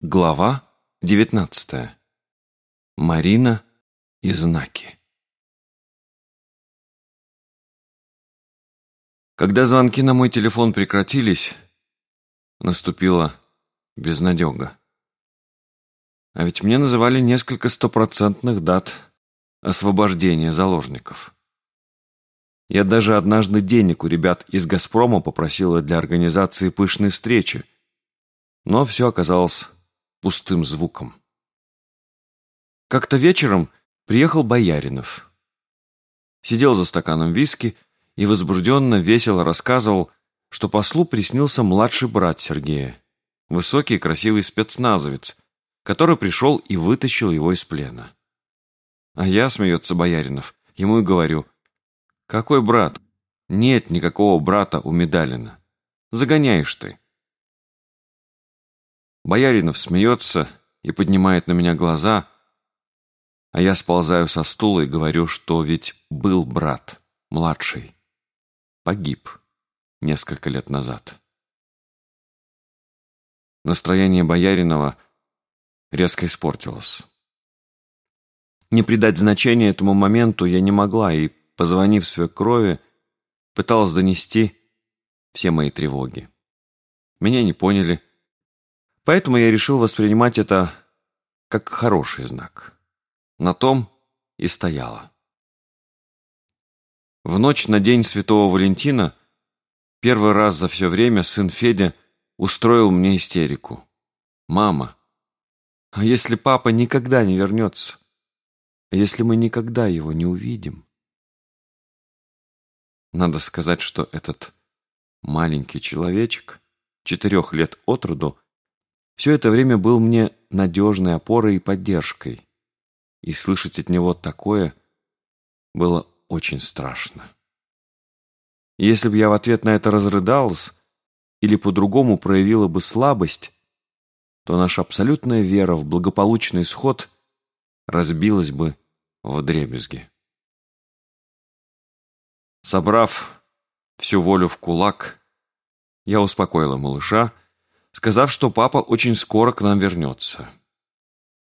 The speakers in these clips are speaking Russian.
Глава девятнадцатая. Марина и знаки. Когда звонки на мой телефон прекратились, наступила безнадега. А ведь мне называли несколько стопроцентных дат освобождения заложников. Я даже однажды денег у ребят из «Газпрома» попросила для организации пышной встречи, но все оказалось пустым звуком. Как-то вечером приехал Бояринов. Сидел за стаканом виски и возбужденно весело рассказывал, что послу приснился младший брат Сергея, высокий и красивый спецназовец, который пришел и вытащил его из плена. А я, смеется Бояринов, ему и говорю, «Какой брат? Нет никакого брата у Медалина. Загоняешь ты». Бояринов смеется и поднимает на меня глаза, а я сползаю со стула и говорю, что ведь был брат, младший. Погиб несколько лет назад. Настроение Бояринова резко испортилось. Не придать значения этому моменту я не могла и, позвонив свекрови, пыталась донести все мои тревоги. Меня не поняли, Поэтому я решил воспринимать это как хороший знак. На том и стояла. В ночь на день Святого Валентина первый раз за все время сын Федя устроил мне истерику. «Мама, а если папа никогда не вернется? А если мы никогда его не увидим?» Надо сказать, что этот маленький человечек, четырех лет от роду, все это время был мне надежной опорой и поддержкой. И слышать от него такое было очень страшно. если бы я в ответ на это разрыдалась или по-другому проявила бы слабость, то наша абсолютная вера в благополучный исход разбилась бы в дребезги. Собрав всю волю в кулак, я успокоила малыша, сказав, что папа очень скоро к нам вернется.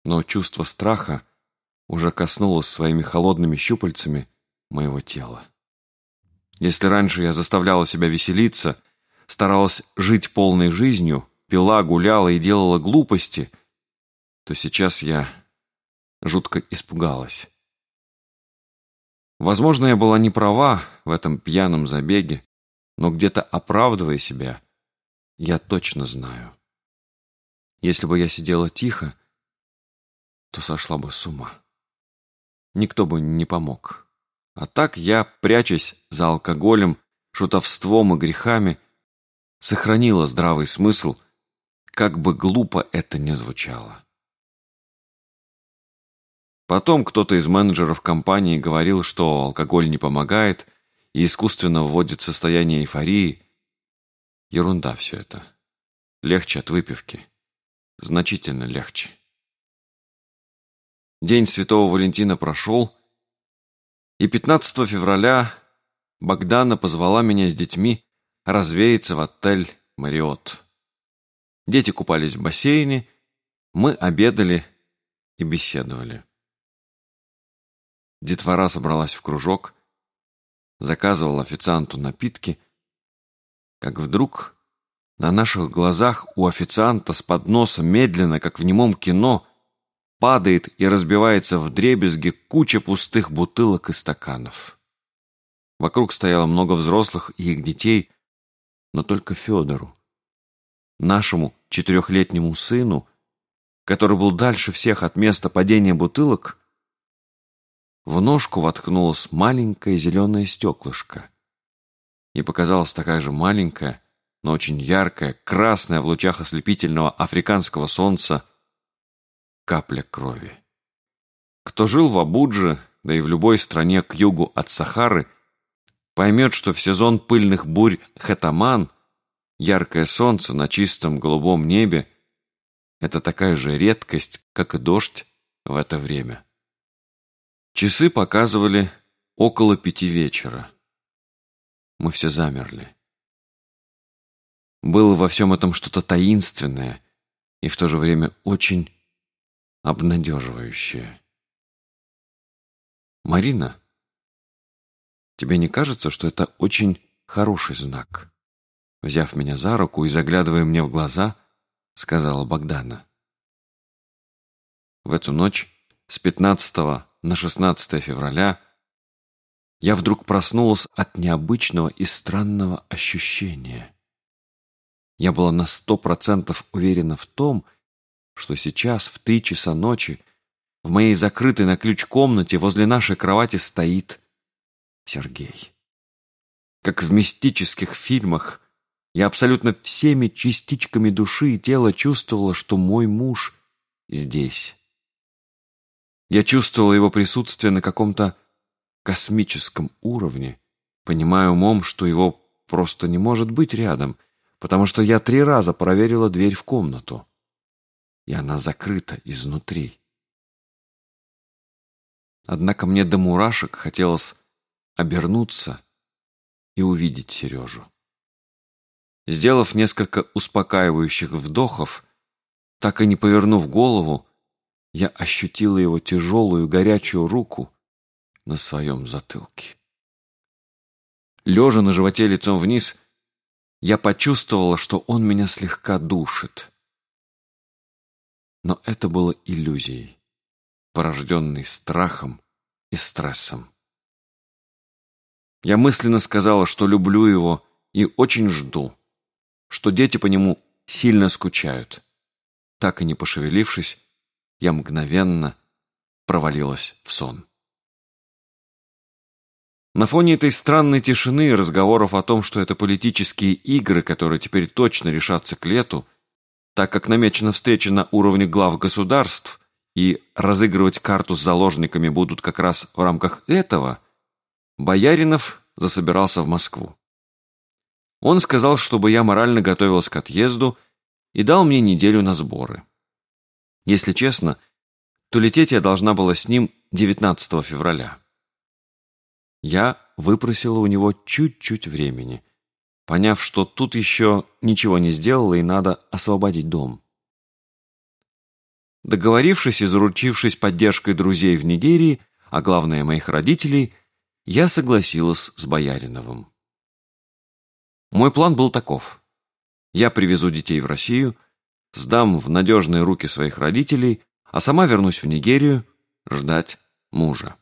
Но чувство страха уже коснулось своими холодными щупальцами моего тела. Если раньше я заставляла себя веселиться, старалась жить полной жизнью, пила, гуляла и делала глупости, то сейчас я жутко испугалась. Возможно, я была не права в этом пьяном забеге, но где-то оправдывая себя, я точно знаю. Если бы я сидела тихо, то сошла бы с ума. Никто бы не помог. А так я, прячась за алкоголем, шутовством и грехами, сохранила здравый смысл, как бы глупо это ни звучало. Потом кто-то из менеджеров компании говорил, что алкоголь не помогает и искусственно вводит в состояние эйфории, Ерунда все это. Легче от выпивки. Значительно легче. День Святого Валентина прошел, и 15 февраля Богдана позвала меня с детьми развеяться в отель «Мариот». Дети купались в бассейне, мы обедали и беседовали. Детвора собралась в кружок, заказывал официанту напитки – как вдруг на наших глазах у официанта с подноса медленно, как в немом кино, падает и разбивается в дребезги куча пустых бутылок и стаканов. Вокруг стояло много взрослых и их детей, но только Федору, нашему четырехлетнему сыну, который был дальше всех от места падения бутылок, в ножку воткнулось маленькое зеленое стеклышко и показалась такая же маленькая, но очень яркая, красная в лучах ослепительного африканского солнца капля крови. Кто жил в Абудже, да и в любой стране к югу от Сахары, поймет, что в сезон пыльных бурь Хетаман яркое солнце на чистом голубом небе – это такая же редкость, как и дождь в это время. Часы показывали около пяти вечера. Мы все замерли. Было во всем этом что-то таинственное, и в то же время очень обнадеживающее. Марина, тебе не кажется, что это очень хороший знак? Взяв меня за руку и заглядывая мне в глаза, сказала Богдана. В эту ночь с 15 на 16 февраля я вдруг проснулась от необычного и странного ощущения. Я была на сто процентов уверена в том, что сейчас в три часа ночи в моей закрытой на ключ комнате возле нашей кровати стоит Сергей. Как в мистических фильмах, я абсолютно всеми частичками души и тела чувствовала, что мой муж здесь. Я чувствовала его присутствие на каком-то космическом уровне, понимая умом, что его просто не может быть рядом, потому что я три раза проверила дверь в комнату, и она закрыта изнутри. Однако мне до мурашек хотелось обернуться и увидеть Сережу. Сделав несколько успокаивающих вдохов, так и не повернув голову, я ощутила его тяжелую горячую руку на своем затылке. Лежа на животе лицом вниз, я почувствовала, что он меня слегка душит. Но это было иллюзией, порожденной страхом и стрессом. Я мысленно сказала, что люблю его и очень жду, что дети по нему сильно скучают. Так и не пошевелившись, я мгновенно провалилась в сон. На фоне этой странной тишины и разговоров о том, что это политические игры, которые теперь точно решатся к лету, так как намечена встреча на уровне глав государств, и разыгрывать карту с заложниками будут как раз в рамках этого, Бояринов засобирался в Москву. Он сказал, чтобы я морально готовилась к отъезду и дал мне неделю на сборы. Если честно, то лететь я должна была с ним 19 февраля. Я выпросила у него чуть-чуть времени, поняв, что тут еще ничего не сделала и надо освободить дом. Договорившись и заручившись поддержкой друзей в Нигерии, а главное моих родителей, я согласилась с Бояриновым. Мой план был таков. Я привезу детей в Россию, сдам в надежные руки своих родителей, а сама вернусь в Нигерию ждать мужа.